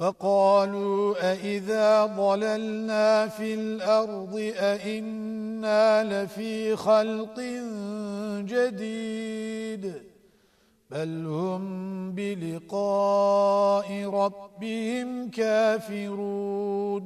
وقالوا أئذا ضللنا في الأرض أئنا لفي خلق جديد بل هم بلقاء ربهم كافرون